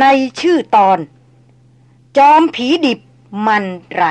ในชื่อตอน จอมผีดิบมันไร